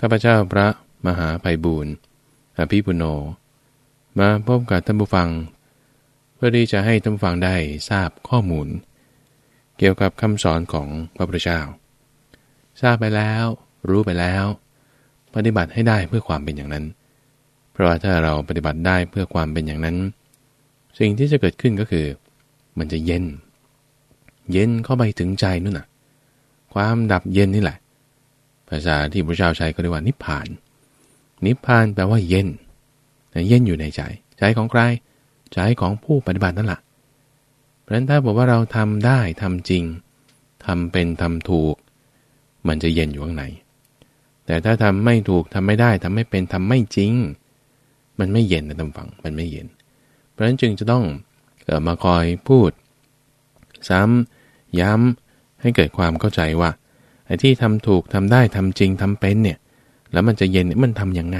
ข้าพเจ้าพระมหาไพบูรณ์อภิปุโน มาพบกับท่านผู้ฟัง เพื่อที่จะให้ท่านผู้ฟังได้ทราบข้อมูล เกี่ยวกับคำสอนของพระพุทธเจ้า ทราบไปแล้ว รู้ไปแล้ว ปฏิบัติให้ได้เพื่อความเป็นอย่างนั้น เพราะว่าถ้าเราปฏิบัติได้เพื่อความเป็นอย่างนั้น สิ่งที่จะเกิดขึ้นก็คือ มันจะเย็น เย็นเข้าไปถึงใจนู่นน่ะ ความดับเย็นนี่แหละ ภาษาที่พระเจ้าใช้ก็เรียกว่านิพพาน นิพพานแปลว่าเย็น เย็นอยู่ในใจ ใจของใคร ใจของผู้ปฏิบัตินั่นแหละเพราะฉะนั้นถ้าบอกว่าเราทำได้ทำจริงทำเป็นทำถูก มันจะเย็นอยู่ข้างใน แต่ถ้าทำไม่ถูกทำไม่ได้ทำไม่เป็นทำไม่จริง มันไม่เย็นนะท่านฟัง มันไม่เย็น เพราะฉะนั้นจึงจะต้องมาคอยพูด ซ้ำย้ำให้เกิดความเข้าใจว่า ไอ้ที่ทำถูกทำได้ทำจริงทำเป็นเนี่ยแล้วมันจะเย็นมันทํำยังไง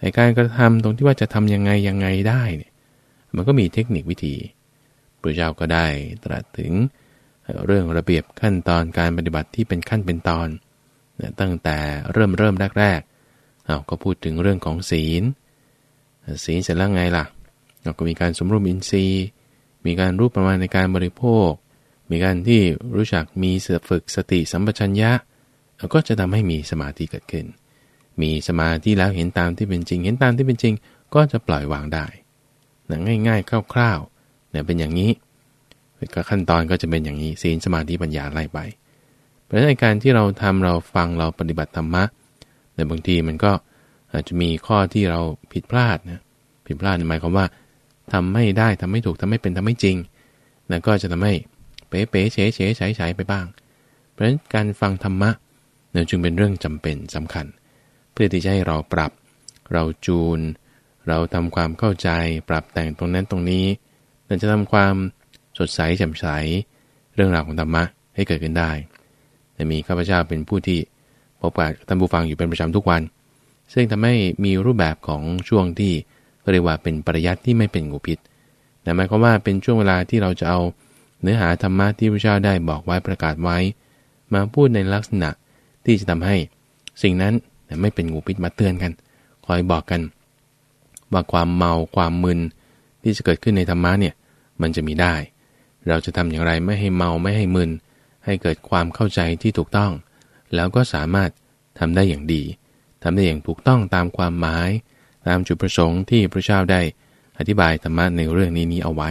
ไอ้การกระทำตรงที่ว่าจะทํำยังไงยังไงได้เนี่ยมันก็มีเทคนิควิธีพระเจ้าก็ได้ตรัสถึงเรื่องระเบียบขั้นตอนการปฏิบัติที่เป็นขั้นเป็นตอนตั้งแต่เริ่มเริ่มแรกๆเอาก็พูดถึงเรื่องของศีล ศีลเสร็จแล้วไงล่ะเราก็มีการสมรวมอินทรีย์ มีการรู้ประมาณในการบริโภค มีการที่รู้จักมีเสือฝึกสติสัมปชัญญะ ก็จะทำให้มีสมาธิเกิดขึ้น มีสมาธิแล้วเห็นตามที่เป็นจริง เห็นตามที่เป็นจริง ก็จะปล่อยวางได้นะง่ายๆคร่าวๆเนี่ยเป็นอย่างนี้ก็ขั้นตอนก็จะเป็นอย่างนี้ศีลสมาธิปัญญาไล่ไป เพราะฉะนั้นการที่เราทำเราฟังเราปฏิบัติธรรมะในบางทีมันก็อาจจะมีข้อที่เราผิดพลาดนะผิดพลาดหมายความว่าทำไม่ได้ทำไม่ถูกทำไม่เป็นทำไม่จริงนะก็จะทำให้ เป๋เป๋เฉเฉใช้ใช้ไปบ้าง เพราะฉะนั้นการฟังธรรมะเนี่ยจึงเป็นเรื่องจำเป็นสำคัญ เพื่อที่จะให้เราปรับ เราจูน เราทำความเข้าใจ ปรับแต่งตรงนั้นตรงนี้เราจะทำความสดใสแจ่มใส เรื่องราวของธรรมะให้เกิดขึ้นได้แต่มีข้าพเจ้าเป็นผู้ที่พบกับท่านผู้ฟังอยู่เป็นประจำทุกวัน ซึ่งทำให้มีรูปแบบของช่วงที่เรียกว่าเป็นปริยัติที่ไม่เป็นงูพิษแต่หมายความว่าเป็นช่วงเวลาที่เราจะเอา เนื้อหาธรรมะที่พระเจ้าได้บอกไว้ประกาศไว้ มาพูดในลักษณะที่จะทำให้ สิ่งนั้นไม่เป็นงูพิษมาเตือนกันคอยบอกกัน ว่าความเมาความมึนที่จะเกิดขึ้นในธรรมะเนี่ยมันจะมีได้ เราจะทำอย่างไรไม่ให้เมาไม่ให้มึนให้เกิดความเข้าใจที่ถูกต้อง แล้วก็สามารถทำได้อย่างดีทำได้อย่างถูกต้องตามความหมาย ตามจุดประสงค์ที่พระเจ้าได้อธิบายธรรมะในเรื่องนี้นี้เอาไว้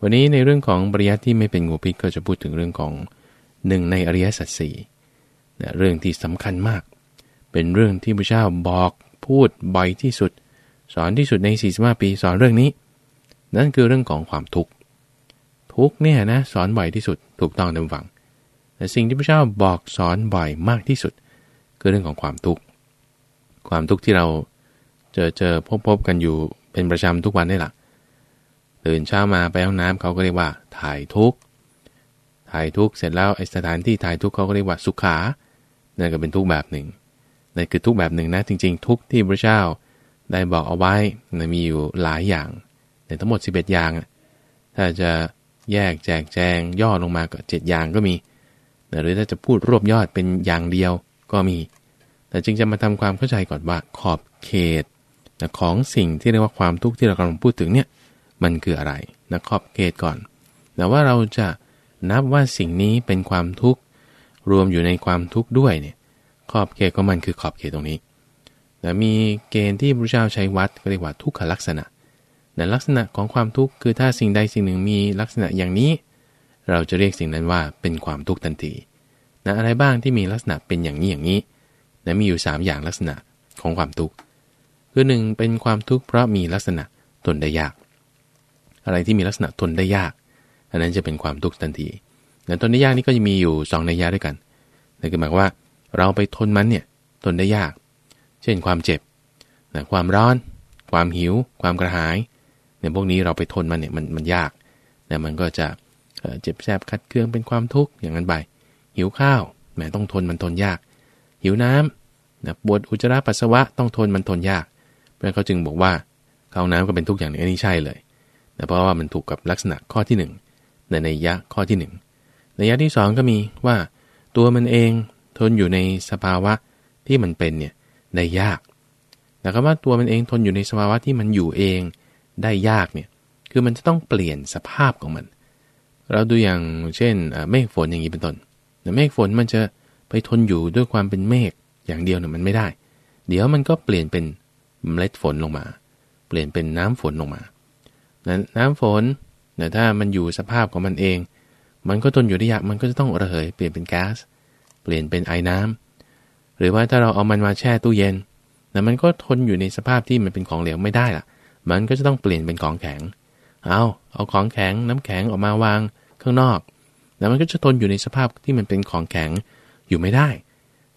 วันนี้ในเรื่องของปริยัติที่ไม่เป็นงูพิษก็จะพูดถึงเรื่องของหนึ่งในอริยสัจสี่เรื่องที่สำคัญมาก เป็นเรื่องที่พระเจ้าบอกพูดบ่อยที่สุด สอนที่สุดใน 45 ปีสอนเรื่องนี้ นั่นคือเรื่องของความทุกข์ ทุกเนี่ยนะสอนบ่อยที่สุดถูกต้องตามฝัง แต่สิ่งที่พระเจ้าบอกสอนบ่อยมากที่สุด คือเรื่องของความทุกข์ ความทุกข์ที่เราเจอเจอพบพบกันอยู่เป็นประจำทุกวันนี่แหละ ตื่นเช้ามาไปห้องน้ำเขาก็เรียกว่า ถ่ายทุกถ่ายทุกเสร็จแล้วไอสถานที่ถ่ายทุกเขาก็เรียกว่าสุขา นั่นก็เป็นทุกแบบหนึ่งนั่นคือทุกแบบหนึ่งนะจริง ๆ ทุกที่พระเจ้าได้บอกเอาไว้นะมีอยู่หลายอย่างในทั้งหมด 11 อย่าง ถ้าจะแยกแจกแจงย่อลงมาก็7อย่างก็มี หรือถ้าจะพูดรวบยอดเป็นอย่างเดียวก็มี แต่จึงจะมาทำความเข้าใจก่อนว่าขอบเขตของสิ่งที่เรียกว่าความทุกข์ที่เรากำลังพูดถึงเนี่ย มันคืออะไรนะขอบเขตก่อน แต่ว่าเราจะนับว่าสิ่งนี้เป็นความทุกข์รวมอยู่ในความทุกข์ด้วยเนี่ยขอบเขตของมันคือขอบเขตตรงนี้แต่มีเกณฑ์ที่พระเจ้าใช้วัดก็เรียกว่าทุกขลักษณะแต่ลักษณะของความทุกข์คือถ้าสิ่งใดสิ่งหนึ่งมีลักษณะอย่างนี้ เราจะเรียกสิ่งนั้นว่าเป็นความทุกข์ทันทีนะอะไรบ้างที่มีลักษณะเป็นอย่างนี้อย่างนี้นะมีอยู่ 3 อย่างลักษณะของความทุกข์คือหนึ่งเป็นความทุกข์เพราะมีลักษณะทนได้ยาก อะไรที่มีลักษณะทนได้ยาก อันนั้นจะเป็นความทุกข์ทันทีแต่ทนได้ยากนี่ก็จะมีอยู่2ในยะด้วยกันนั่นคือหมายว่าเราไปทนมันเนี่ยทนได้ยาก เช่นความเจ็บนะความร้อน ความหิว ความกระหายเนี่ยพวกนี้เราไปทนมันเนี่ยมันมันยากแต่มันก็จะเจ็บแสบคัดเคืองเป็นความทุกข์อย่างนั้นไปหิวข้าวแหมต้องทนมันทนยาก หิวน้ำนะปวดอุจจาระปัสสาวะต้องทนมันทนยากเพราะเขาจึงบอกว่าเข้าน้ำก็เป็นทุกอย่างนี้อันนี้ใช่เลย นะเพราะว่ามันถูกกับลักษณะข้อที่1ในในยะข้อที่1ในยะที่ 2 ก็มีว่าตัวมันเองทนอยู่ในสภาวะที่มันเป็นเนี่ยได้ยากแต่คำว่าตัวมันเองทนอยู่ในสภาวะที่มันอยู่เองได้ยากเนี่ยคือมันจะต้องเปลี่ยนสภาพของมัน เราดูอย่างเช่นเมฆฝนอย่างนี้เป็นต้นเมฆฝนมันจะไปทนอยู่ด้วยความเป็นเมฆอย่างเดียวเนี่ยมันไม่ได้ เดี๋ยวมันก็เปลี่ยนเป็นเมล็ดฝนลงมา เปลี่ยนเป็นน้ำฝนลงมา น้นน้ำฝนแต่ถ้ามันอยู่สภาพของมันเอง มันก็ทนอยู่ได้ยากมันก็จะต้องระเหยเปลี่ยนเป็นแก๊ส เปลี่ยนเป็นไอ้น้ำหรือว่าถ้าเราเอามันมาแช่ตู้เย็นแต่มันก็ทนอยู่ในสภาพที่มันเป็นของเหลวไม่ได้ล่ะ มันก็จะต้องเปลี่ยนเป็นของแข็ง เอาเอาของแข็งน้ำแข็งออกมาวางข้างนอกแล้วมันก็จะทนอยู่ในสภาพที่มันเป็นของแข็งอยู่ไม่ได้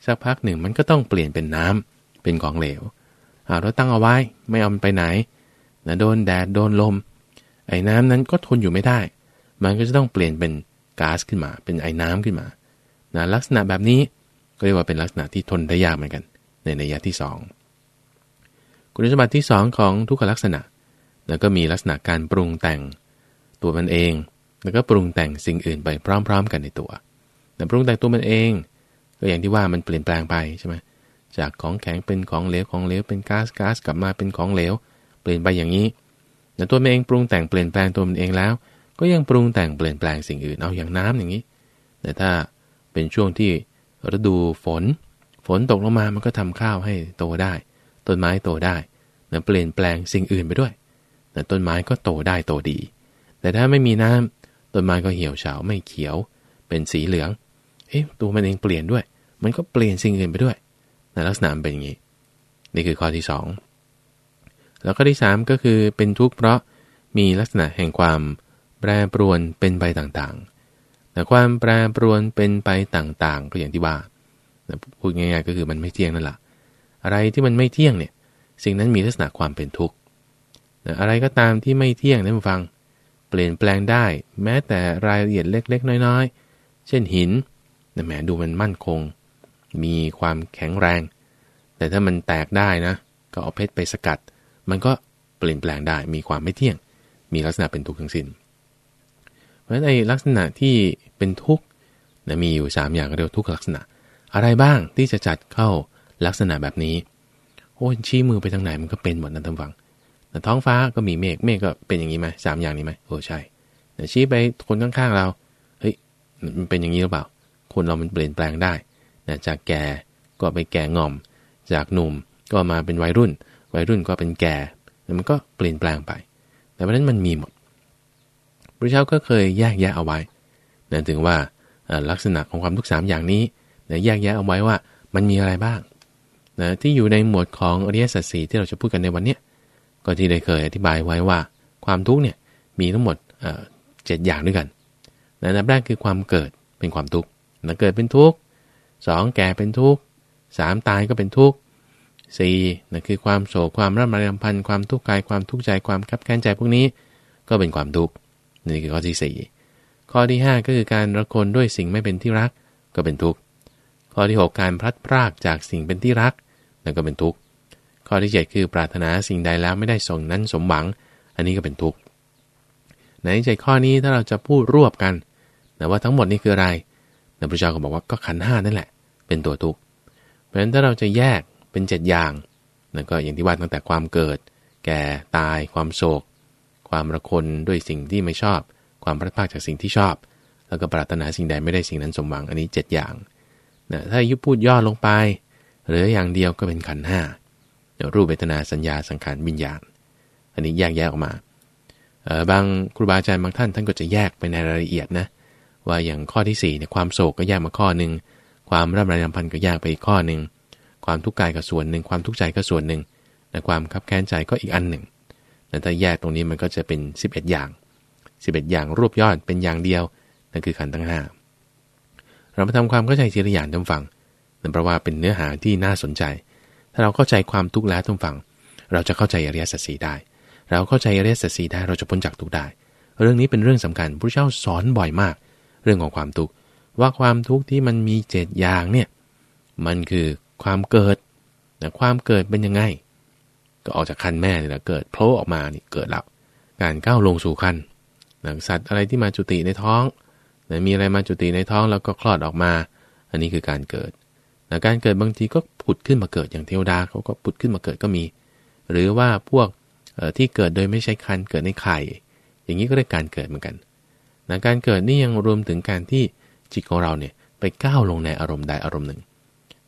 สักพักหนึ่งมันก็ต้องเปลี่ยนเป็นน้ำเป็นของเหลวเราตั้งเอาไว้ไม่เอามันไปไหนนะโดนแดดโดนลม ไอ้น้ำนั้นก็ทนอยู่ไม่ได้ มันก็จะต้องเปลี่ยนเป็นก๊าซขึ้นมา เป็นไอ้น้ำขึ้นมานะลักษณะแบบนี้ก็เรียกว่าเป็นลักษณะที่ทนได้ยากเหมือนกัน ในในยะที่ 2 คุณสมบัติที่ 2 ของทุกขลักษณะ แล้วก็มีลักษณะการปรุงแต่งตัวมันเอง แล้วก็ปรุงแต่งสิ่งอื่นไปพร้อม ๆ กันในตัว แต่ปรุงแต่งตัวมันเอง ก็อย่างที่ว่ามันเปลี่ยนแปลงไปใช่ไหมจากของแข็งเป็นของเหลวของเหลวเป็นก๊าซก๊าซกลับมาเป็นของเหลว เปลี่ยนไปอย่างนี้ แต่ตัวมันเองปรุงแต่งเปลี่ยนแปลงตัวมันเองแล้ว ก็ยังปรุงแต่งเปลี่ยนแปลงสิ่งอื่นเอาอย่างน้ำอย่างนี้ แต่ถ้าเป็นช่วงที่ฤดูฝน ฝนตกลงมามันก็ทำข้าวให้โตได้ต้นไม้โตได้แต่เปลี่ยนแปลงสิ่งอื่นไปด้วย แต่ต้นไม้ก็โตได้โตดี แต่ถ้าไม่มีน้ำต้นไม้ก็เหี่ยวเฉาไม่เขียว เป็นสีเหลือง เอ๊ะตัวมันเองเปลี่ยนด้วย มันก็เปลี่ยนสิ่งอื่นไปด้วยในลักษณะเป็นอย่างนี้ นี่คือข้อที่2 แล้วก็ที่3ก็คือเป็นทุกข์เพราะมีลักษณะแห่งความแปรปรวนเป็นไปต่างๆ แต่ความแปรปรวนเป็นไปต่างๆ ก็อย่างที่ว่าพูดง่ายๆก็คือมันไม่เที่ยงนั่นแหละอะไรที่มันไม่เที่ยงเนี่ยสิ่งนั้นมีลักษณะความเป็นทุกข์อะไรก็ตามที่ไม่เที่ยงท่านฟัง เปลี่ยนแปลงได้ แม้แต่รายละเอียดเล็ก ๆ น้อยๆ เช่นหินแต่แหมดูมันมั่นคง มีความแข็งแรง แต่ถ้ามันแตกได้นะ ก็เอาเพชรไปสกัด มันก็เปลี่ยนแปลงได้มีความไม่เที่ยง มีลักษณะเป็นทุกข์ทั้งสิน้น เพราะฉะนั้นในลักษณะที่เป็นทุกข์นะมีอยู่ 3 อย่างเรียกทุกขลักษณะ อะไรบ้างที่จะจัดเข้าลักษณะแบบนี้โอ้ชี้มือไปทางไหนมันก็เป็นหมดนะท่านฟังแต่ท้องฟ้าก็มีเมฆเมฆก็เป็นอย่างนี้ไหมสามอย่างนี้ไหมโอ้ใช่แต่ชี้ไปคนข้างๆเราเฮ้ยมันเป็นอย่างนี้หรือเปล่า คนเรามันเปลี่ยนแปลงได้นะจากแก่ก็ไปแก่งอม จากหนุ่มก็มาเป็นวัยรุ่น วัยรุ่นก็เป็นแก่มันก็เปลี่ยนแปลงไป แต่เพราะนั้นมันมีหมด พระเจ้าก็เคยแยกแยะเอาไว้นั่นถึงว่าลักษณะของความทุกข์สามอย่างนี้แยกแยะเอาไว้ว่ามันมีอะไรบ้างนะที่อยู่ในหมวดของอริยสัจสีที่เราจะพูดกันในวันนี้ก็ที่ได้เคยอธิบายไว้ว่า ความทุกข์เนี่ยมีทั้งหมดเจ็ดอย่างด้วยกันนะนับแรกคือความเกิดเป็นความทุกข์นะเกิดเป็นทุกข์สองแก่เป็นทุกข์สามตายก็เป็นทุกข์ สี่นั่นคือความโศกความร่ำไรรำพันความทุกข์กายความทุกข์ใจความคับแค้นใจพวกนี้ก็เป็นความทุกข์นี่คือข้อที่สี่ข้อที่ 5 ก็คือการระคนด้วยสิ่งไม่เป็นที่รักก็เป็นทุกข์ข้อที่ 6 การพลัดพรากจากสิ่งเป็นที่รักนั่นก็เป็นทุกข์ข้อที่ 7 คือปรารถนาสิ่งใดแล้วไม่ได้ส่งนั้นสมหวัง อันนี้ก็เป็นทุกข์ในใจข้อนี้ถ้าเราจะพูดรวบกันแต่ว่าทั้งหมดนี้คืออะไรนพระเจ้าก็บอกว่าก็ขันห้านั่นแหละ เป็นตัวทุกข์เพราะฉะนั้นถ้าเราจะแยก เป็นเจ็ดอย่างนั่นก็อย่างที่ว่าตั้งแต่ความเกิด แก่ตายความโศก ความระคนด้วยสิ่งที่ไม่ชอบ ความพลาดพาดจากสิ่งที่ชอบ แล้วก็ปรารถนาสิ่งใดไม่ได้สิ่งนั้นสมหวังอันนี้ 7 อย่างนะถ้ายุพูดย่อลงไปหรืออย่างเดียวก็เป็นขันห้ารูปเวทนาสัญญาสังขารวิญญาณ อันนี้แยกแยกออกมาบางครูบาอาจารย์บางท่านท่านก็จะแยกไปในรายละเอียดนะว่าอย่างข้อที่4เนี่ยความโศกก็แยกมาข้อหนึ่งความร่ำไรรำพันก็แยกไปอีกข้อหนึ่ง ความทุกข์กายก็ส่วนหนึ่ง ความทุกข์ใจก็ส่วนหนึ่งแต่ความคับแค้นใจก็อีกอันหนึ่งแต่ถ้าแยกตรงนี้มันก็จะเป็น 11 อย่าง 11 อย่างรวบยอดเป็นอย่างเดียวนั่นคือขันธ์ทั้ง5เรามาทำความเข้าใจทีละอย่างท่านฟังนั่นแปลว่าเป็นเนื้อหาที่น่าสนใจ ถ้าเราเข้าใจความทุกข์แล้วท่านฟัง เราจะเข้าใจอริยสัจสีได้ เราเข้าใจอริยสัจสีได้เราจะพ้นจากทุกข์ได้ เรื่องนี้เป็นเรื่องสำคัญพระเจ้าสอนบ่อยมาก เรื่องของความทุกข์ว่าความทุกข์ที่มันมีเจ็ดอย่างเนี่ยมันคือ ความเกิดนะความเกิดเป็นยังไง ก็ออกจากคันแม่เนี่ยนะเกิดโผล่ออกมานี่เกิดแล้วการก้าวลงสู่คันนะสัตว์อะไรที่มาจุติในท้องนะมีอะไรมาจุติในท้องแล้วก็คลอดออกมา อันนี้คือการเกิดนะการเกิดบางทีก็ผุดขึ้นมาเกิดอย่างเทวดาเขาก็ผุดขึ้นมาเกิดก็มี หรือว่าพวกที่เกิดโดยไม่ใช่คันเกิดในไข่ อย่างนี้ก็ได้การเกิดเหมือนกันนะการเกิดนี่ยังรวมถึงการที่จิตของเราเนี่ยไปก้าวลงในอารมณ์ใดอารมณ์หนึ่ง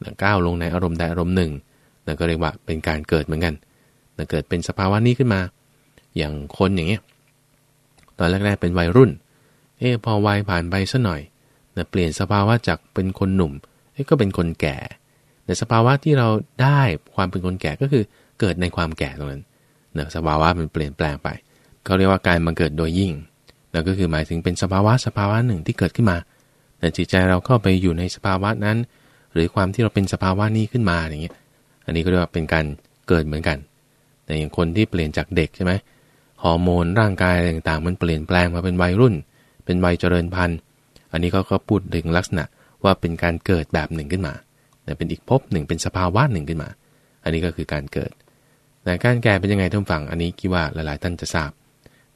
นะก้าวลงในอารมณ์ใดอารมณ์หนึ่งนะก็เรียกว่าเป็นการเกิดเหมือนกันนะเกิดเป็นสภาวะนี้ขึ้นมา อย่างคนอย่างเงี้ยตอนแรกๆเป็นวัยรุ่น เอ๊พอวัยผ่านไปสัหน่อยนะเปลี่ยนสภาวะจากเป็นคนหนุ่มเอ๊ก็เป็นคนแก่แต่สภาวะที่เราได้ความเป็นคนแก่ก็คือเกิดในความแก่ตรงนั้นนะสภาวะมันเปลี่ยนแปลงไปเขาเรียกว่าการบังเกิดโดยยิ่งนั่นก็คือหมายถึงเป็นสภาวะสภาวะหนึ่งที่เกิดขึ้นมา แต่จิตใจเราเข้าไปอยู่ในสภาวะนั้น หรือความที่เราเป็นสภาวะนี้ขึ้นมาอย่างเงี้ย อันนี้ก็เรียกว่าเป็นการเกิดเหมือนกัน แต่อย่างคนที่เปลี่ยนจากเด็กใช่ไหมฮอร์โมนร่างกายอะไรต่างๆ มันเปลี่ยนแปลงมาเป็นวัยรุ่น เป็นวัยเจริญพันธุ์ อันนี้ก็ก็พูดถึงลักษณะว่าเป็นการเกิดแบบหนึ่งขึ้นมาเป็นอีกภพหนึ่งเป็นสภาวะหนึ่งขึ้นมา อันนี้ก็คือการเกิด แต่การแก่เป็นยังไงท่านฟัง อันนี้คิดว่าหลายๆท่านจะทราบ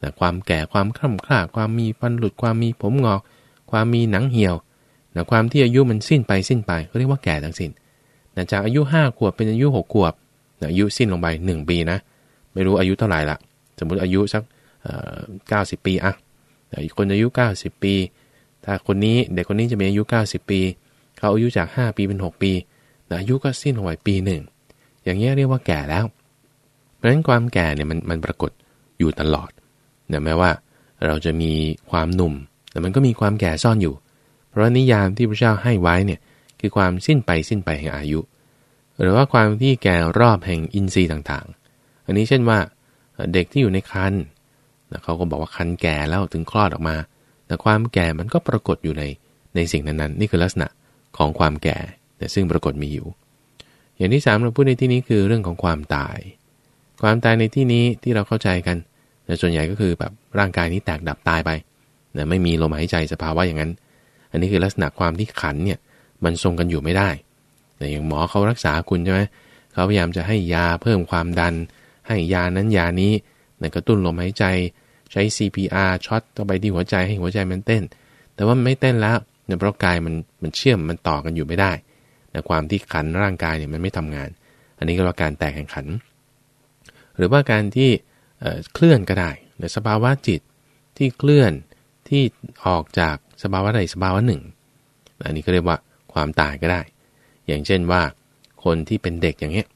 นะความแก่ความคล่ำคล้าความมีฟันหลุดความมีผมงอก ความมีหนังเหี่ยว นะความที่อายุมันสิ้นไปสิ้นไปเขาเรียกว่าแก่ทั้งสิ้นะจากอายุ 5 ขวบเป็นอายุ 6 ขวบนะอายุสิ้นลงไป 1 ปีนะ ไม่รู้อายุเท่าไหร่ละสมมุติอายุสักเก้าสิบปีอะอีกคนอายุ 90 ปี ถ้าคนนี้เด็กคนนี้จะมีอายุ 90 ปี เขาอายุจาก 5 ปีเป็น 6 ปีนะอายุก็สิ้นลงไปปีหนึ่งอย่างนี้เรียกว่าแก่แล้ว เพราะฉะนั้นความแก่เนี่ยมันมันปรากฏอยู่ตลอดนะแม้ว่าเราจะมีความหนุ่ม แต่มันก็มีความแก่ซ่อนอยู่ เพราะนิยามที่พระเจ้าให้ไว้เนี่ยคือความสิ้นไปสิ้นไปแห่งอายุ หรือว่าความที่แก่รอบแห่งอินทรีย์ต่างๆ อันนี้เช่นว่าเด็กที่อยู่ในคันนะเขาก็บอกว่าคันแก่แล้วถึงคลอดออกมา แต่ความแก่มันก็ปรากฏอยู่ในในสิ่งนั้นๆ นี่คือลักษณะของความแก่ แต่ซึ่งปรากฏมีอยู่ อย่างที่สามเราพูดในที่นี้คือเรื่องของความตาย ความตายในที่นี้ที่เราเข้าใจกันแต่ส่วนใหญ่ก็คือแบบร่างกายนี้แตกดับตายไปนะไม่มีลมหายใจสภาวะอย่างนั้น อันนี้คือลักษณะความที่ขันเนี่ยมันทรงกันอยู่ไม่ได้ แต่อย่างหมอเขารักษาคุณใช่ไหมเขาพยายามจะให้ยาเพิ่มความดัน ให้ยานั้นยานี้นะกระตุ้นลมหายใจ ใช้ CPR ช็อตเข้าไปที่หัวใจให้หัวใจมันเต้น แต่ว่าไม่เต้นแล้วเนื่องเพราะกายมันมันเชื่อมมันต่อกันอยู่ไม่ได้แต่ความที่ขันร่างกายเนี่ยมันไม่ทำงาน อันนี้ก็เรียกการแตกแข่งขัน หรือว่าการที่เคลื่อนก็ได้ในสภาวะจิตที่เคลื่อนที่ออกจาก สภาวะใดสภาวะหนึ่ง อันนี้ก็เรียกว่าความตายก็ได้ อย่างเช่นว่า คนที่เป็นเด็กอย่างเงี้ย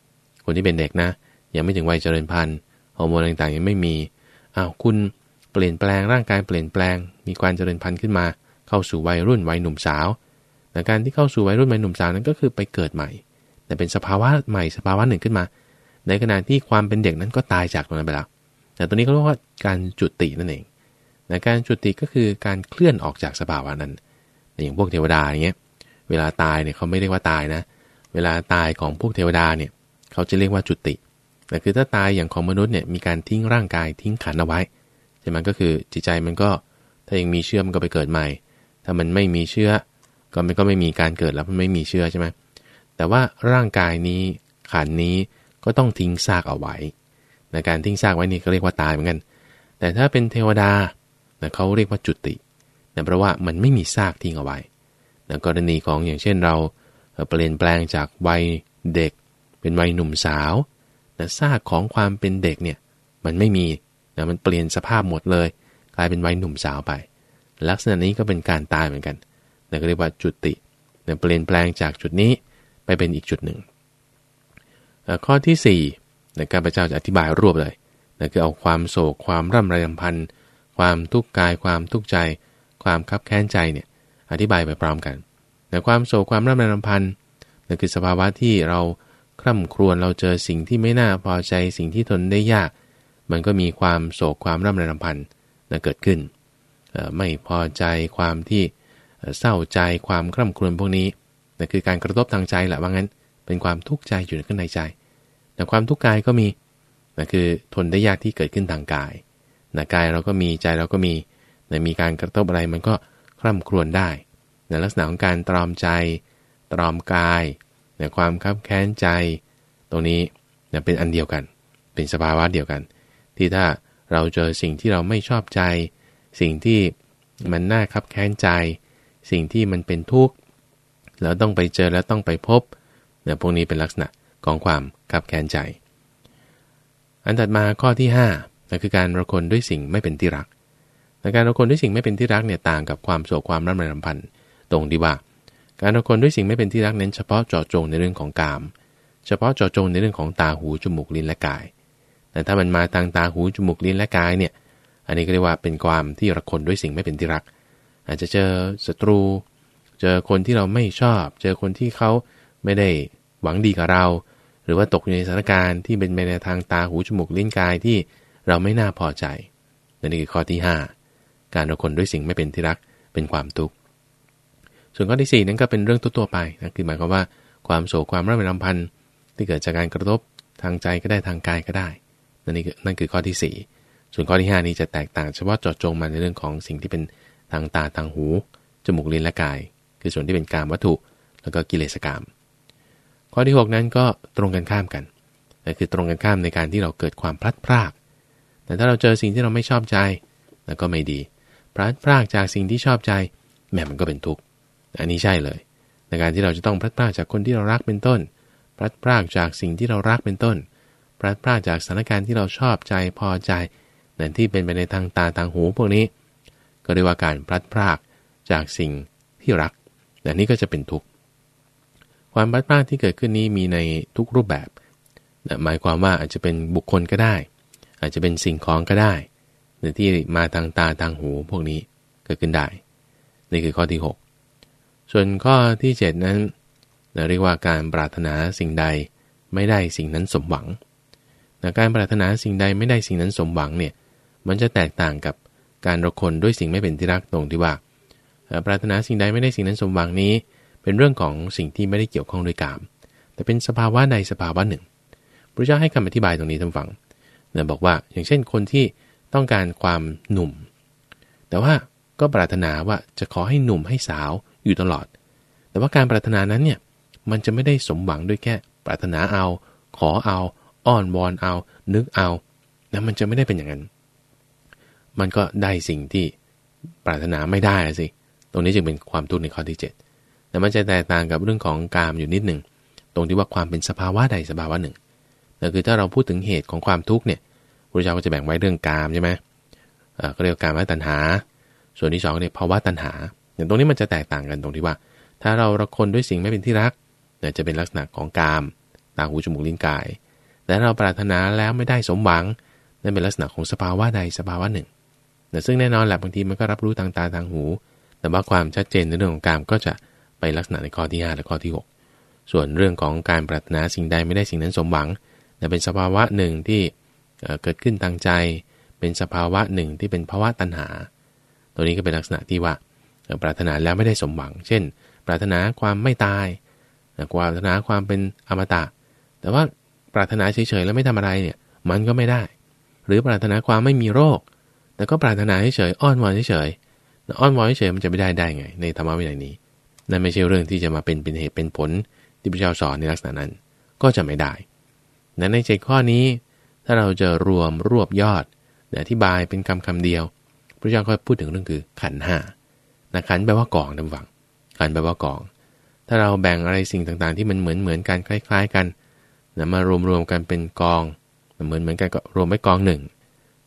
คนที่เป็นเด็กนะ ยังไม่ถึงวัยเจริญพันธุ์ฮอร์โมนต่างๆยังไม่มีอ้าวคุณเปลี่ยนแปลงร่างกายเปลี่ยนแปลง มีการเจริญพันธุ์ขึ้นมา เข้าสู่วัยรุ่นวัยหนุ่มสาวแต่การที่เข้าสู่วัยรุ่นวัยหนุ่มสาวนั้นก็คือไปเกิดใหม่ แต่เป็นสภาวะใหม่สภาวะหนึ่งขึ้นมา ในขณะที่ความเป็นเด็กนั้นก็ตายจากตรงนั้นไปแล้ว แต่ตัวนี้เขาเรียกว่าการจุตินั่นเอง นะการจุติก็คือการเคลื่อนออกจากสภาวะนั้น อย่างพวกเทวดาอย่างเงี้ย เวลาตายเนี่ยเขาไม่เรียกว่าตายนะ เวลาตายของพวกเทวดาเนี่ยเขาจะเรียกว่าจุติแต่คือถ้าตายอย่างของมนุษย์เนี่ยมีการทิ้งร่างกายทิ้งขันเอาไว้ใช่ไหมก็คือจิตใจมันก็ถ้ายังมีเชื้อมันก็ไปเกิดใหม่ ถ้ามันไม่มีเชื้อก็มันก็ไม่มีการเกิดแล้วมันไม่มีเชื้อใช่ไหมแต่ว่าร่างกายนี้ขันนี้ก็ต้องทิ้งซากเอาไว้ในการทิ้งซากไว้นี่ก็เรียกว่าตายเหมือนกัน แต่ถ้าเป็นเทวดาเเขาเรียกว่าจุตินะเพราะว่ามันไม่มีซากทิ้งเอาไว้นะกรณีของอย่างเช่นเราเปลี่ยนแปลงจากวัยเด็ก เป็นวัยหนุ่มสาวนะซากของความเป็นเด็กเนี่ยมันไม่มีนะมันเปลี่ยนสภาพหมดเลย กลายเป็นวัยหนุ่มสาวไป ลักษณะนี้ก็เป็นการตายเหมือนกันนะก็เรียกว่าจุตินะเปลี่ยนแปลงจากจุดนี้ไปเป็นอีกจุดหนึ่ง ข้อที่4นะข้าพเจ้าจะอธิบายรวบเลยนะคือเอาความโศกความร่ำไรลำพันธ์ ความทุกข์กายความทุกข์ใจ ความคับแค้นใจเนี่ยอธิบายไปพร้อมกันนะความโศกความร่ำไรลำพันนั่นคือสภาวะที่เราคร่ำครวญเราเจอสิ่งที่ไม่น่าพอใจสิ่งที่ทนได้ยาก มันก็มีความโศกความร่ำไรลำพันธ์นะเกิดขึ้น ไม่พอใจความที่เศร้าใจความคร่ำครวญพวกนี้นั่นคือการกระทบทางใจแหละว่างั้น เป็นความทุกข์ใจอยู่ข้างในใจ แต่ความทุกข์กายก็มีนะคือทนได้ยากที่เกิดขึ้นทางกาย นะกายเราก็มีใจเราก็มีนะมีการกระทบอะไรมันก็คร่ำครวญได้นะลักษณะของการตรอมใจ ตรอมกายนะความคับแค้นใจ ตรงนี้นะเป็นอันเดียวกัน เป็นสภาวะเดียวกัน ที่ถ้าเราเจอสิ่งที่เราไม่ชอบใจ สิ่งที่มันน่าคับแค้นใจ สิ่งที่มันเป็นทุกข์เราต้องไปเจอแล้วต้องไปพบเนี่ยพวกนี้เป็นลักษณะของความขับแค้นใจ อันถัดมาข้อที่ 5 นั่นคือการระคนด้วยสิ่งไม่เป็นที่รักแต่การระคนด้วยสิ่งไม่เป็นที่รักเนี่ยต่างกับความโศกความร่ำไรรำพันตรงที่ว่า การระคนด้วยสิ่งไม่เป็นที่รักเน้นเฉพาะเจาะจงในเรื่องของกาม เฉพาะเจาะจงในเรื่องของตาหูจมูกลิ้นและกาย แต่ถ้ามันมาทางตาหูจมูกลิ้นและกายเนี่ย อันนี้ก็เรียกว่าเป็นความที่ระคนด้วยสิ่งไม่เป็นที่รัก อาจจะเจอศัตรู เจอคนที่เราไม่ชอบ เจอคนที่เขาไม่ได้หวังดีกับเรา หรือว่าตกอยู่ในสถานการณ์ที่เป็นไปในทางตาหูจมูกลิ้นกายที่ เราไม่น่าพอใจนี่คือข้อที่ 5 การระคนด้วยสิ่งไม่เป็นที่รักเป็นความทุกข์ส่วนข้อที่4นั้นก็เป็นเรื่องทั่วไปนะคือหมายความว่าความโศกความร่ำไรรำพันที่เกิดจากการกระทบทางใจก็ได้ทางกายก็ได้นั่นนี่นั่นคือข้อที่ 4 ส่วนข้อที่ 5 นี้จะแตกต่างเฉพาะเจาะจงมาในเรื่องของสิ่งที่เป็นทางตาทางหู จมูกลิ้นและกาย คือส่วนที่เป็นกามวัตถุ แล้วก็กิเลสกรรมข้อที่ 6 นั้นก็ตรงกันข้ามกันนั่นคือตรงกันข้ามในการที่เราเกิดความพลัดพราก แต่ถ้าเราเจอสิ่งที่เราไม่ชอบใจ แล้วก็ไม่ดีพลัดพรากจากสิ่งที่ชอบใจแม้มันก็เป็นทุกข์อันนี้ใช่เลย ในการที่เราจะต้องพลัดพรากจากคนที่เรารักเป็นต้น พลัดพรากจากสิ่งที่เรารักเป็นต้น พลัดพรากจากสถานการณ์ที่เราชอบใจพอใจนั่นที่เป็นไปในทางตาทางหูพวกนี้ ก็เรียกว่าการพลัดพรากจากสิ่งที่รักแต่นี้ก็จะเป็นทุกข์ความพลัดพรากที่เกิดขึ้นนี้มีในทุกรูปแบบ หมายความว่าอาจจะเป็นบุคคลก็ได้ อาจจะเป็นสิ่งของก็ได้หรือที่มาทางตาทางหูพวกนี้เกิดขึ้นได้ นี่คือข้อที่ 6 ส่วนข้อที่ 7 นั้นเรียกว่าการปรารถนาสิ่งใดไม่ได้สิ่งนั้นสมหวังการปรารถนาสิ่งใดไม่ได้สิ่งนั้นสมหวังเนี่ยมันจะแตกต่างกับการรคนด้วยสิ่งไม่เป็นที่รักตรงที่ว่า ปรารถนาสิ่งใดไม่ได้สิ่งนั้นสมหวังนี้ เป็นเรื่องของสิ่งที่ไม่ได้เกี่ยวข้องด้วยกาม แต่เป็นสภาวะใดสภาวะหนึ่งพระเจ้าให้คำอธิบายตรงนี้ท่านฟัง นี่ยบอกว่าอย่างเช่นคนที่ต้องการความหนุ่ม แต่ว่าก็ปรารถนาว่าจะขอให้หนุ่มให้สาวอยู่ตลอด แต่ว่าการปรารถนานั้นเนี่ยมันจะไม่ได้สมหวังด้วยแค่ปรารถนาเอา ขอเอา อ้อนวอนเอา นึกเอานะมันจะไม่ได้เป็นอย่างนั้น มันก็ได้สิ่งที่ปรารถนาไม่ได้สิ ตรงนี้จึงเป็นความทุกข์ในข้อที่ 7 แต่มันจะแตกต่างกับเรื่องของกามอยู่นิดหนึ่ง ตรงที่ว่าความเป็นสภาวะใดสภาวะหนึ่ง นั่นคือถ้าเราพูดถึงเหตุของความทุกข์เนี่ยพระเจ้าก็จะแบ่งไว้เรื่องกามใช่ไหมอ่าก็เรียกกามตัณหา ส่วนที่2เนี่ยภาวะตัณหา อย่างตรงนี้มันจะแตกต่างกันตรงที่ว่า ถ้าเราระคนด้วยสิ่งไม่เป็นที่รักเนี่ยจะเป็นลักษณะของกามตาหูจมูกลิ้นกาย แต่เราปรารถนาแล้วไม่ได้สมหวังนั่นเป็นลักษณะของสภาวะใดสภาวะหนึ่งแต่ซึ่งแน่นอนแหละบางทีมันก็รับรู้ทางตาทางหู แต่ว่าความชัดเจนในเรื่องของกามก็จะไปลักษณะในข้อที่ 5 และข้อที่ 6 ส่วนเรื่องของการปรารถนาสิ่งใดไม่ได้สิ่งนั้นสมหวัง เป็นสภาวะหนึ่งที่เกิดขึ้นทางใจ เป็นสภาวะหนึ่งที่เป็นภาวะตัณหา ตัวนี้ก็เป็นลักษณะที่ว่าปรารถนาแล้วไม่ได้สมหวัง เช่น ปรารถนาความไม่ตายปรารถนาความเป็นอมตะ แต่ว่าปรารถนาเฉยๆแล้วไม่ทำอะไรเนี่ย มันก็ไม่ได้ หรือปรารถนาความไม่มีโรค แต่ก็ปรารถนาเฉยๆอ้อนวอนเฉยๆอ้อนวอนเฉยๆมันจะไม่ได้ได้ไง ในธรรมะวินัยนี้นั่นไม่ใช่เรื่องที่จะมาเป็นเป็นเหตุเป็นผลที่พระเจ้าสอนในลักษณะนั้น ก็จะไม่ได้ ในใจข้อนี้ ถ้าเราจะรวมรวบยอดอธิบายเป็นคำคำเดียว พระเจ้าก็พูดถึงเรื่องคือขันห้านะขันแปลว่ากองนะฟังขันแปลว่ากอง ถ้าเราแบ่งอะไรสิ่งต่างๆ ที่มันเหมือนเหมือนกันคล้าย ๆ กันนะมารวมรวมกันเป็นกองเหมือนเหมือนกันก็รวมไว้กองหนึ่ง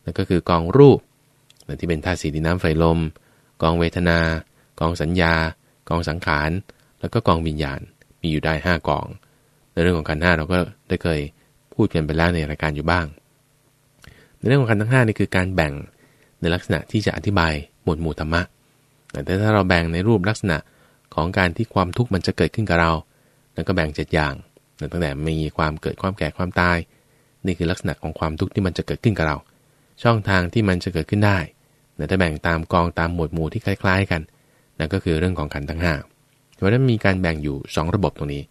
นั่นก็คือกองรูปที่เป็นธาตุสีดินน้ำไฟลม กองเวทนา กองสัญญา กองสังขาร แล้วก็กองวิญญาณ มีอยู่ได้ 5 กอง ในเรื่องของขันห้าเราก็ได้เคย พูดกันไปแล้วในรายการอยู่บ้าง ในเรื่องของขันทั้ง5นี่คือการแบ่งในลักษณะที่จะอธิบายหมวดหมู่ธรรมะแต่ถ้าเราแบ่งในรูปลักษณะของการที่ความทุกข์มันจะเกิดขึ้นกับเราแล้วก็แบ่งเจ็ดอย่างตั้งแต่มีความเกิดความแก่ความตาย นี่คือลักษณะของความทุกข์ที่มันจะเกิดขึ้นกับเรา ช่องทางที่มันจะเกิดขึ้นได้แต่ถ้าแบ่งตามกองตามหมวดหมู่ที่คล้าย ๆ กันนั่นก็คือเรื่องของขันทั้งห้าเพราะนั้นมีการแบ่งอยู่ 2 ระบบตรงนี้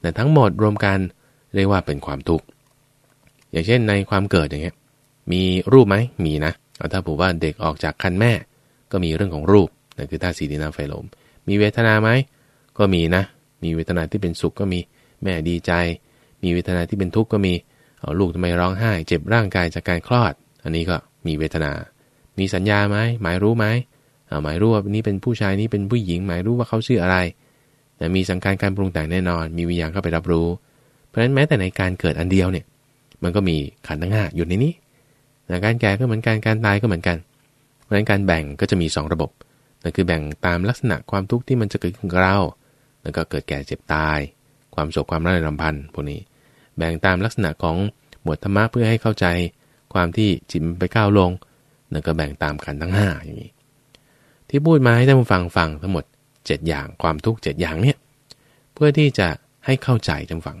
แต่ทั้งหมดรวมกันเรียกว่าเป็นความทุกข์ อย่างเช่นในความเกิดอย่างเงี้ยมีรูปไหมมีนะถ้าบอกว่าเด็กออกจากคันแม่ ก็มีเรื่องของรูปนั่นคือธาตุสีดินน้ำไฟลมมีเวทนาไหมก็มีนะ มีเวทนาที่เป็นสุขก็มีแม่ดีใจ มีเวทนาที่เป็นทุกข์ก็มีเอาลูกทำไมร้องไห้ เจ็บร่างกายจากการคลอด อันนี้ก็มีเวทนา มีสัญญาไหมหมายรู้ไหมหมายรู้ว่านี่เป็นผู้ชายนี่เป็นผู้หญิง หมายรู้ว่าเขาชื่ออะไรนะมีสังการการปรุงแต่งแน่นอน มีวิญญาณเข้าไปรับรู้ เพราะฉะนั้นแม้แต่ในการเกิดอันเดียวเนี่ย มันก็มีขันธ์ทั้งห้าอยู่ในนี้นะการแก่ก็เหมือนกันการตายก็เหมือนกัน เพราะฉะนั้นการแบ่งก็จะมี 2 ระบบนั่นคือแบ่งตามลักษณะความทุกข์ที่มันจะเกิดขึ้นกับเราแล้วก็เกิดแก่เจ็บตาย ความโศกความร่าเริงรำพันพวกนี้ แบ่งตามลักษณะของหมวดธรรมะเพื่อให้เข้าใจ ความที่จิตไปก้าวลงนั่นก็แบ่งตามขันธ์ทั้ง 5 อย่างนี้ ที่พูดมาให้ท่านฟังฟังทั้งหมด 7 อย่างความทุกข์7อย่างเนี่ยเพื่อที่จะให้เข้าใจท่านฟัง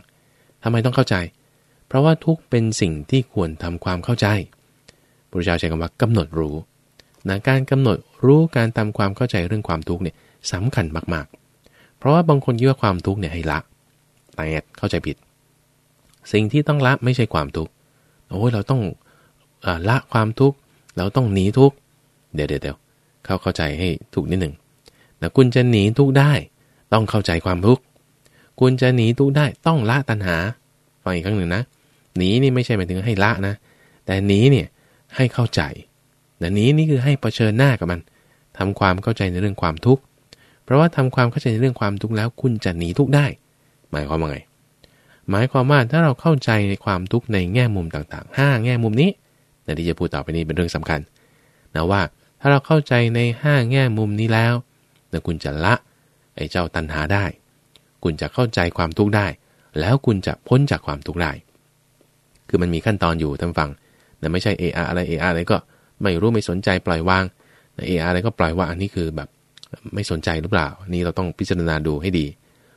ทำไมต้องเข้าใจ เพราะว่าทุกเป็นสิ่งที่ควรทำความเข้าใจพระเจ้าใช้คำว่ากำหนดรู้นะการกำหนดรู้การทำความเข้าใจเรื่องความทุกข์เนี่ยสำคัญมากๆ เพราะว่าบางคนคิดว่าความทุกข์เนี่ยให้ละแต่เข้าใจผิด สิ่งที่ต้องละไม่ใช่ความทุกข์โอ้ยเราต้องอละความทุกข์เราต้องหนีทุกข์เดี๋ยวเดี๋ยวเข้าเข้าใจให้ถูกนิดหนึ่งนะคุณจะหนีทุกข์ได้ ต้องเข้าใจความทุกข์คุณจะหนีทุกข์ได้ต้องละตัณหาฟังอีกครั้งหนึ่งนะ หนีนี่ไม่ใช่หมายถึงให้ละนะ แต่หนีเนี่ยให้เข้าใจแต่หนีนี่คือให้เผชิญหน้ากับมันทำความเข้าใจในเรื่องความทุกข์ เพราะว่าทำความเข้าใจในเรื่องความทุกข์แล้วคุณจะหนีทุกข์ได้ หมายความว่าไง หมายความว่าถ้าเราเข้าใจในความทุกข์ในแง่มุมต่างๆ 5 แง่มุมนี้นะที่จะพูดต่อไปนี้เป็นเรื่องสำคัญนะว่าถ้าเราเข้าใจใน 5 แง่มุมนี้แล้วนะคุณจะละไอ้เจ้าตัณหาได้ คุณจะเข้าใจความทุกข์ได้ แล้วคุณจะพ้นจากความทุกข์ได้ คือมันมีขั้นตอนอยู่ท่านฟังนะไม่ใช่เอออะไรเอออะไรก็ไม่รู้ไม่สนใจปล่อยวางเออะไรก็ปล่อยว่าอันนี้คือแบบไม่สนใจหรือเปล่า นี่เราต้องพิจารณาดูให้ดี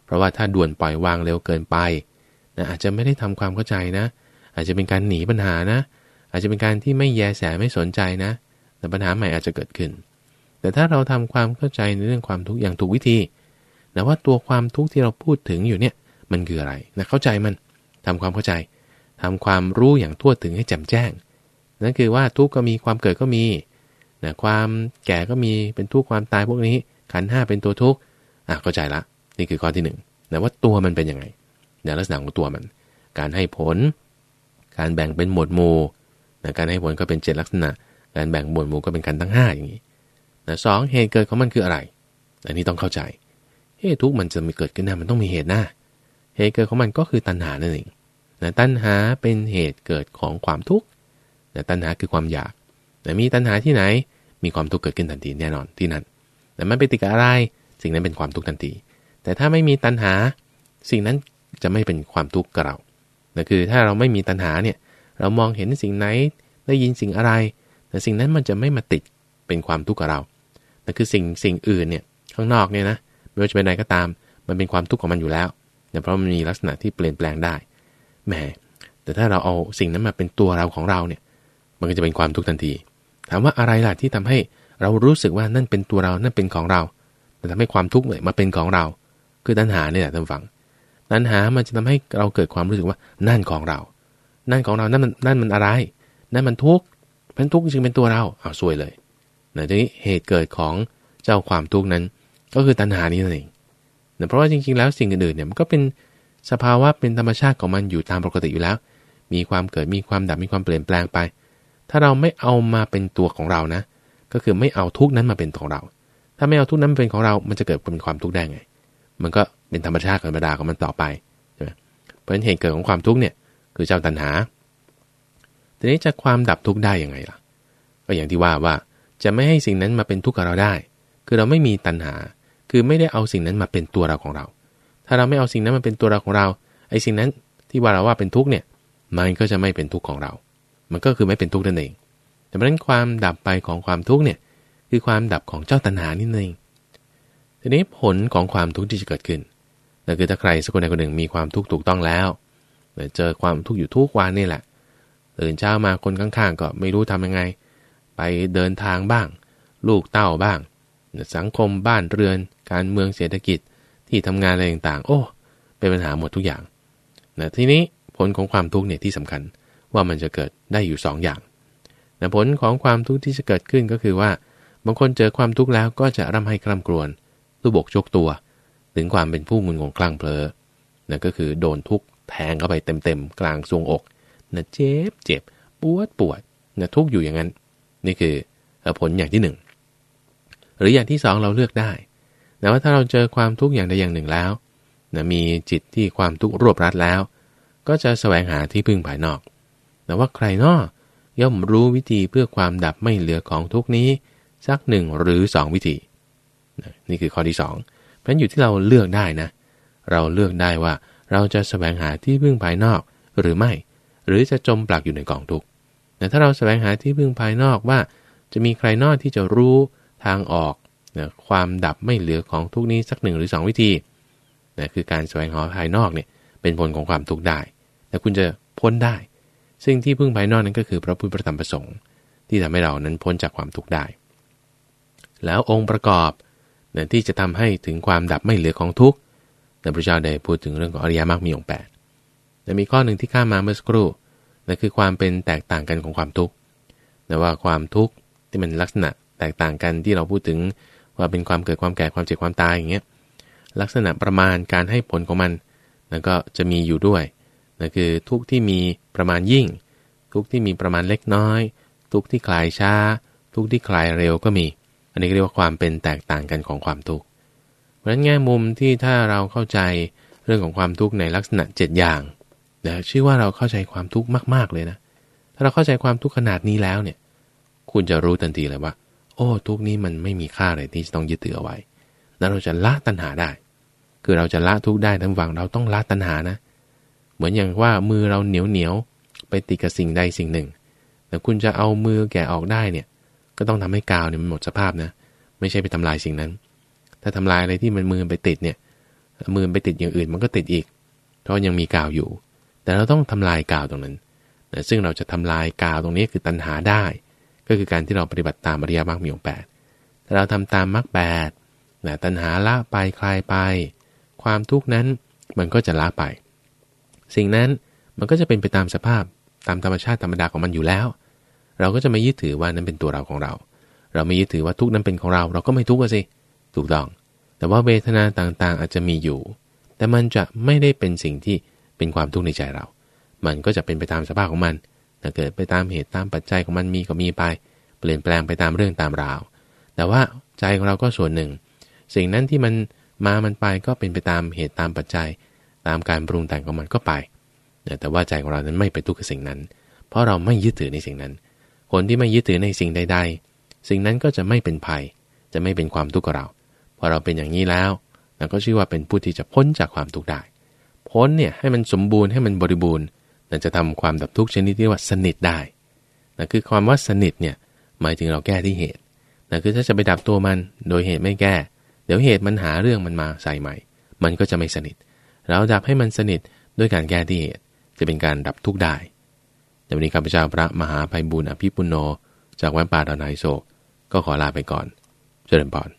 เพราะว่าถ้าด่วนปล่อยวางเร็วเกินไปนะอาจจะไม่ได้ทำความเข้าใจนะ อาจจะเป็นการหนีปัญหานะ อาจจะเป็นการที่ไม่แยแสไม่สนใจนะ แต่ปัญหาใหม่อาจจะเกิดขึ้น แต่ถ้าเราทำความเข้าใจในเรื่องความทุกข์อย่างถูกวิธีนะว่าตัวความทุกข์ที่เราพูดถึงอยู่เนี่ยมันคืออะไรนะเข้าใจมันทำความเข้าใจ ทำความรู้อย่างทั่วถึงให้แจ่มแจ้ง นั่นคือว่าทุกข์ก็มีความเกิดก็มีนะความแก่ก็มีเป็นทุกข์ความตายพวกนี้ ขันห้าเป็นตัวทุกข์อะเข้าใจละ นี่คือข้อที่หนึ่งนะว่าตัวมันเป็นยังไงในลักษณะของตัวมัน การให้ผล การแบ่งเป็นหมวดหมู่นะการให้ผลก็เป็นเจ็ดลักษณะ การแบ่งหมวดหมู่ก็เป็นการทั้งห้าอย่างนี้นะสองเหตุเกิดของมันคืออะไร อันนี้ต้องเข้าใจเฮ้ทุกมันจะมีเกิดขึ้นนะมันต้องมีเหตุหน้าเหตุเกิดของมันก็คือตัณหานั่นเอง นะตัณหาเป็นเหตุเกิดของความทุกข์แต่ตัณหาคือความอยากแต่มีตัณหาที่ไหน มีความทุกข์เกิดขึ้นทันทีแน่นอนที่นั่นแต่มันไปติดกับอะไร สิ่งนั้นเป็นความทุกข์ทันที แต่ถ้าไม่มีตัณหา สิ่งนั้นจะไม่เป็นความทุกข์กับเรานั่นคือถ้าเราไม่มีตัณหาเนี่ย เรามองเห็นสิ่งไหน ได้ยินสิ่งอะไร แต่สิ่งนั้นมันจะไม่มาติดเป็นความทุกข์กับเรานั่นคือสิ่งสิ่งอื่นเนี่ยข้างนอกเนี่ยนะไม่ว่าจะเป็นอะไรก็ตาม มันเป็นความทุกข์ของมันอยู่แล้วเนี่ยเพราะมันมีลักษณะที่เปลี่ยนแปลงได้ แหมแต่ถ้าเราเอาสิ่งนั้นมาเป็นตัวเราของเราเนี่ย มันก็จะเป็นความทุกข์ทันที ถามว่าอะไรล่ะที่ทำให้เรารู้สึกว่านั่นเป็นตัวเรา นั่นเป็นของเรา มันทำให้ความทุกข์เนี่ยมาเป็นของเรา คือตัณหาเนี่ยท่านฟัง ตัณหามันจะทำให้เราเกิดความรู้สึกว่านั่นของเรา นั่นของเรา นั่นมันนั่นมันอะไร นั่นมันทุกข์เป็นทุกข์จึงเป็นตัวเราเอาซวยเลยนะทีนี้เหตุเกิดของเจ้าความทุกข์นั้น ก็คือตัณหานี้นั่นเองนะเพราะว่าจริงๆแล้วสิ่งอื่นๆเนี่ยมันก็เป็น สภาวะเป็นธรรมชาติของมันอยู่ตามปกติอยู่แล้ว มีความเกิดมีความดับมีความเปลี่ยนแปลงไป ถ้าเราไม่เอามาเป็นตัวของเรานะ ก็คือไม่เอาทุกนั้นมาเป็นของเรา ถ้าไม่เอาทุกนั้นเป็นของเรา มันจะเกิดเป็นความทุกข์ได้ไง มันก็เป็นธรรมชาติธรรมดาของมันต่อไปใช่ไหมเพราะฉะนั้นเหตุเกิดของความทุกข์เนี่ยคือเจ้าตัณหา ทีนี้จะความดับทุกข์ได้ยังไงล่ะ ก็อย่างที่ว่าว่าจะไม่ให้สิ่งนั้นมาเป็นทุกข์กับเราได้ คือเราไม่มีตัณหา คือไม่ได้เอาสิ่งนั้นมาเป็นตัวเราของเรา ถ้าเราไม่เอาสิ่งนั้นมาเป็นตัวเราของเรา ไอ้สิ่งนั้นที่ว่าเราว่าเป็นทุกข์เนี่ย มันก็จะไม่เป็นทุกข์ของเรา มันก็คือไม่เป็นทุกข์นั่นเอง แต่เพราะนั้นความดับไปของความทุกข์เนี่ยคือความดับของเจ้าตัณหานี่เอง ทีนี้ผลของความทุกข์ที่จะเกิดขึ้นนั่นคือถ้าใครสักคนใดคนหนึ่งมีความทุกข์ถูกต้องแล้วเจอความทุกข์อยู่ทุกวันนี่แหละตื่นเช้ามาคนข้างๆ ก็ไม่รู้ทำยังไง ไปเดินทางบ้าง ลูกเต้าบ้าง สังคมบ้านเรือน การเมืองเศรษฐกิจ ที่ทำงานอะไรต่างๆ โอ้ เป็นปัญหาหมดทุกอย่างนะทีนี้ผลของความทุกข์เนี่ยที่สำคัญว่ามันจะเกิดได้อยู่ 2ออย่างแต่ผลของความทุกข์ที่จะเกิดขึ้นก็คือว่า บางคนเจอความทุกข์แล้วก็จะร่ำให้คร่ำกรวนตู้บกชกตัว ถึงความเป็นผู้มึนงงคลั่งเพลอนั่นก็คือโดนทุกข์แทงเข้าไปเต็มๆกลางทรวงอกนะเจ็บเจ็บปวดปวดนะทุกอยู่อย่างนั้น นี่คือผลอย่างที่ 1 หรืออย่างที่ 2 เราเลือกได้ แต่ว่าถ้าเราเจอความทุกข์อย่างใดอย่างหนึ่งแล้วนะมีจิตที่ความทุกข์รวบรัดแล้ว ก็จะแสวงหาที่พึ่งภายนอก แต่ว่าใครนอย่อมรู้วิธีเพื่อความดับไม่เหลือของทุกนี้ สักหนึ่งหรือสองวิธี นี่คือข้อที่สองเพราะอยู่ที่เราเลือกได้นะ เราเลือกได้ว่าเราจะแสวงหาที่พึ่งภายนอกหรือไม่ หรือจะจมปลักอยู่ในกองทุกข์แต่ถ้าเราแสวงหาที่พึ่งภายนอกว่า จะมีใครนอกที่จะรู้ทางออก นะความดับไม่เหลือของทุกนี้สักหนึ่งหรือ 2 วิธีนะคือการแสวงหาภายนอกเนี่ยเป็นผลของความทุกข์ได้แต่คุณจะพ้นได้ ซึ่งที่พึ่งภายนอกนั้นก็คือพระพุทธธรรมประสงค์ ที่ทำให้เรานั้นพ้นจากความทุกข์ได้ แล้วองค์ประกอบนะที่จะทำให้ถึงความดับไม่เหลือของทุกข์แต่พระเจ้าได้พูดถึงเรื่องของอริยมรรคมีองค์แปดแต่มีข้อหนึ่งที่ข้ามาเมื่อสักครู่นั่นคือความเป็นแตกต่างกันของความทุกข์แต่ว่าความทุกข์ที่มันลักษณะแตกต่างกันที่เราพูดถึง ว่าเป็นความเกิดความแก่ความเจ็บความตายอย่างเงี้ยลักษณะประมาณการให้ผลของมันนั่นก็จะมีอยู่ด้วยนั่นคือทุกที่มีประมาณยิ่ง ทุกที่มีประมาณเล็กน้อย ทุกที่คลายช้า ทุกที่คลายเร็วก็มี อันนี้เรียกว่าความเป็นแตกต่างกันของความทุกข์เพราะฉะนั้นแง่มุมที่ถ้าเราเข้าใจเรื่องของความทุกข์ในลักษณะ 7 อย่างนะชื่อว่าเราเข้าใจความทุกข์มาก ๆ เลยนะ ถ้าเราเข้าใจความทุกข์ขนาดนี้แล้วเนี่ย คุณจะรู้ทันทีเลยว่า โอ้ทุกนี้มันไม่มีค่าเลยที่จะต้องยึดถือเอาไว้ แล้วเราจะละตัณหาได้ คือเราจะละทุกได้ทั้งฝั่งเราต้องละตัณหานะ เหมือนอย่างว่ามือเราเหนียวเหนียวไปติดกับสิ่งใดสิ่งหนึ่ง แต่คุณจะเอามือแกะออกได้เนี่ย ก็ต้องทำให้กาวเนี่ยมันหมดสภาพนะ ไม่ใช่ไปทำลายสิ่งนั้น ถ้าทำลายอะไรที่มันมือไปติดเนี่ย มือไปติดอย่างอื่นมันก็ติดอีก เพราะยังมีกาวอยู่ แต่เราต้องทำลายกาวตรงนั้น ซึ่งเราจะทำลายกาวตรงนี้คือตัณหาได้ ก็คือการที่เราปฏิบัติตามอริยมรรคมีองค์แปดแต่เราทำตามมรรคแปดนะตัณหาละไปคลายไป ความทุกข์นั้นมันก็จะละไป สิ่งนั้นมันก็จะเป็นไปตามสภาพตามธรรมชาติธรรมดาของมันอยู่แล้ว เราก็จะไม่ยึดถือว่านั้นเป็นตัวเราของเรา เราไม่ยึดถือว่าทุกนั้นเป็นของเรา เราก็ไม่ทุกข์สิถูกต้อง แต่ว่าเวทนาต่างๆอาจจะมีอยู่ แต่มันจะไม่ได้เป็นสิ่งที่เป็นความทุกข์ในใจเรา มันก็จะเป็นไปตามสภาพของมัน ถ้าเกิดไปตามเหตุตามปัจจัยของมันมีก็มีไป เปลี่ยนแปลงไปตามเรื่องตามราว แต่ว่าใจของเราก็ส่วนหนึ่ง สิ่งนั้นที่มันมามันไปก็เป็นไปตามเหตุตามปัจจัย ตามการปรุงแต่งของมันก็ไป แต่ว่าใจของเรานั้นไม่ไปทุกข์กับสิ่งนั้น เพราะเราไม่ยึดถือในสิ่งนั้น คนที่ไม่ยึดถือในสิ่งใด ๆ สิ่งนั้นก็จะไม่เป็นภัย จะไม่เป็นความทุกข์กับเราพอเราเป็นอย่างนี้แล้วเราก็ชื่อว่าเป็นผู้ที่จะพ้นจากความทุกข์ได้ พ้นเนี่ยให้มันสมบูรณ์ให้มันบริบูรณ์ นั่นจะทำความดับทุกข์ชนิดที่ว่าสนิทได้นั่นคือความว่าสนิทเนี่ยหมายถึงเราแก้ที่เหตุนั่นคือถ้าจะไปดับตัวมันโดยเหตุไม่แก้ เดี๋ยวเหตุมันหาเรื่องมันมาใส่ใหม่ มันก็จะไม่สนิท เราดับให้มันสนิทด้วยการแก้ที่เหตุ จะเป็นการดับทุกข์ได้แต่วันนี้ข้าพเจ้าพระมหาภัยบุญอภิปุโน จากวัดป่าดอนไฮโซก็ขอลาไปก่อน เจริญพร